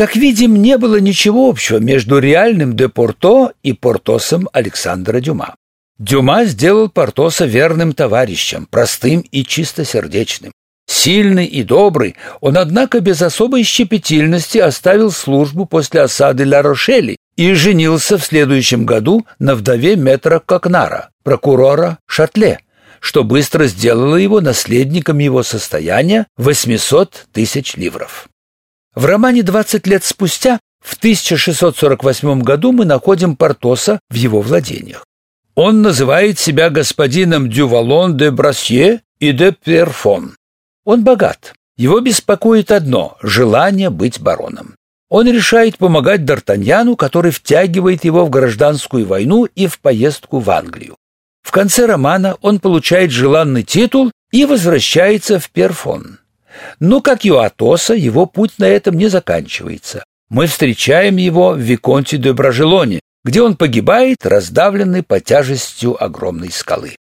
Как видим, не было ничего общего между реальным де Порто и Портосом Александра Дюма. Дюма сделал Портоса верным товарищем, простым и чистосердечным. Сильный и добрый, он, однако, без особой щепетильности оставил службу после осады Ла-Рошели и женился в следующем году на вдове метра Кокнара, прокурора Шатле, что быстро сделало его наследником его состояния 800 тысяч ливров. В романе «20 лет спустя» в 1648 году мы находим Портоса в его владениях. Он называет себя господином Дювалон де Брасье и де Перфон. Он богат. Его беспокоит одно — желание быть бароном. Он решает помогать Д'Артаньяну, который втягивает его в гражданскую войну и в поездку в Англию. В конце романа он получает желанный титул и возвращается в Перфон. Но, как и у Атоса, его путь на этом не заканчивается. Мы встречаем его в Виконте де Бражелоне, где он погибает, раздавленный по тяжестью огромной скалы.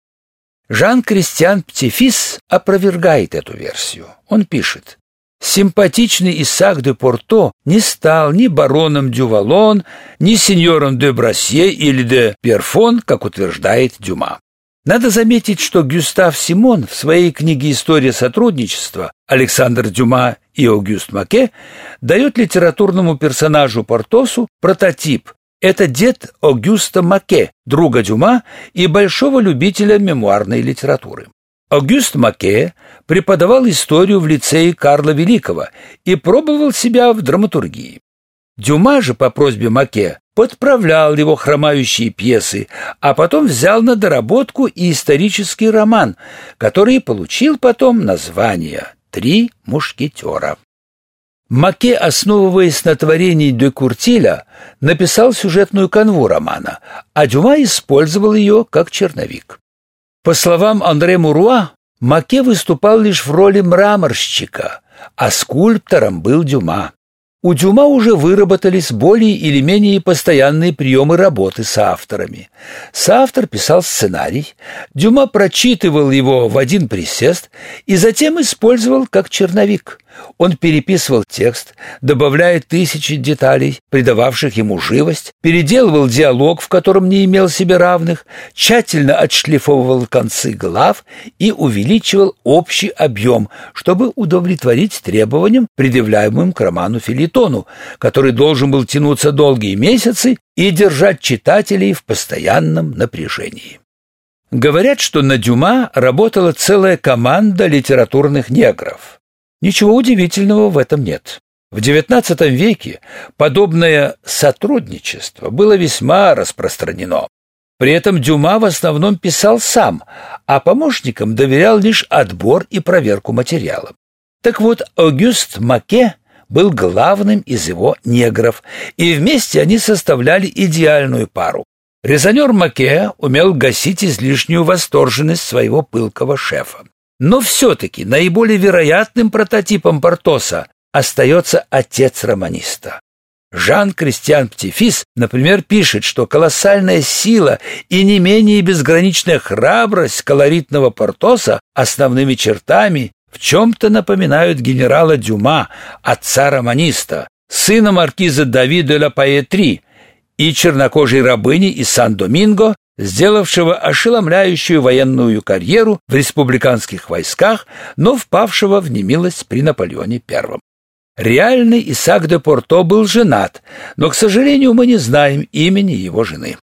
Жан-Кристиан Птифис опровергает эту версию. Он пишет, Симпатичный Исаак де Порто не стал ни бароном Дювалон, ни сеньором де Брасье или де Перфон, как утверждает Дюма. Надо заметить, что Гюстав Симон в своей книге «История сотрудничества» Александр Дюма и Огюст Маке дает литературному персонажу Портосу прототип. Это дед Огюста Маке, друга Дюма и большого любителя мемуарной литературы. Огюст Маке преподавал историю в лицее Карла Великого и пробовал себя в драматургии. Дюма же по просьбе Маке подправлял его хромающие пьесы, а потом взял на доработку и исторический роман, который получил потом название «Три мушкетера». Маке, основываясь на творении де Куртиля, написал сюжетную канву романа, а Дюма использовал ее как черновик. По словам Андре Муруа, Маке выступал лишь в роли мраморщика, а скульптором был Дюма. У Дюма уже выработались более или менее постоянные приемы работы с авторами. Соавтор писал сценарий, Дюма прочитывал его в один присест и затем использовал как черновик. Он переписывал текст, добавляя тысячи деталей, придававших ему живость, переделывал диалог, в котором не имел себе равных, тщательно отшлифовывал концы глав и увеличивал общий объем, чтобы удовлетворить требованиям, предъявляемым к роману Филитону, который должен был тянуться долгие месяцы и держать читателей в постоянном напряжении. Говорят, что на Дюма работала целая команда литературных негров. Ничего удивительного в этом нет. В XIX веке подобное сотрудничество было весьма распространено. При этом Дюма в основном писал сам, а помощникам доверял лишь отбор и проверку материала. Так вот, Огюст Маке был главным из его негров, и вместе они составляли идеальную пару. Резонер Маке умел гасить излишнюю восторженность своего пылкого шефа. Но все-таки наиболее вероятным прототипом Портоса остается отец романиста. Жан-Кристиан Птифис, например, пишет, что колоссальная сила и не менее безграничная храбрость колоритного Портоса основными чертами в чем-то напоминают генерала Дюма, отца романиста, сына маркиза Давида Ла Паэтри и чернокожей рабыни из Сан-Доминго, сделавшего ошеломляющую военную карьеру в республиканских войсках, но впавшего в немилость при Наполеоне I. Реальный Исаак де Порто был женат, но, к сожалению, мы не знаем имени его жены.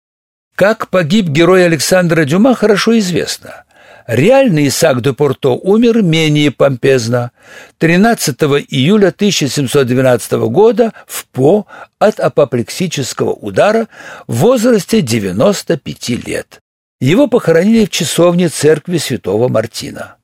Как погиб герой Александра Дюма, хорошо известно. Реальный Исаак де Порто умер менее помпезно 13 июля 1712 года в По от апоплексического удара в возрасте 95 лет. Его похоронили в часовне церкви святого Мартина.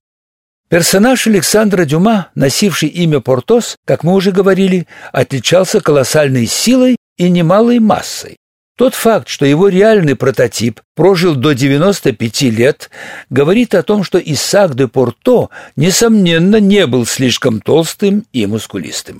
Персонаж Александра Дюма, носивший имя Портос, как мы уже говорили, отличался колоссальной силой и немалой массой. Тот факт, что его реальный прототип прожил до 95 лет, говорит о том, что Исаак де Порто, несомненно, не был слишком толстым и мускулистым.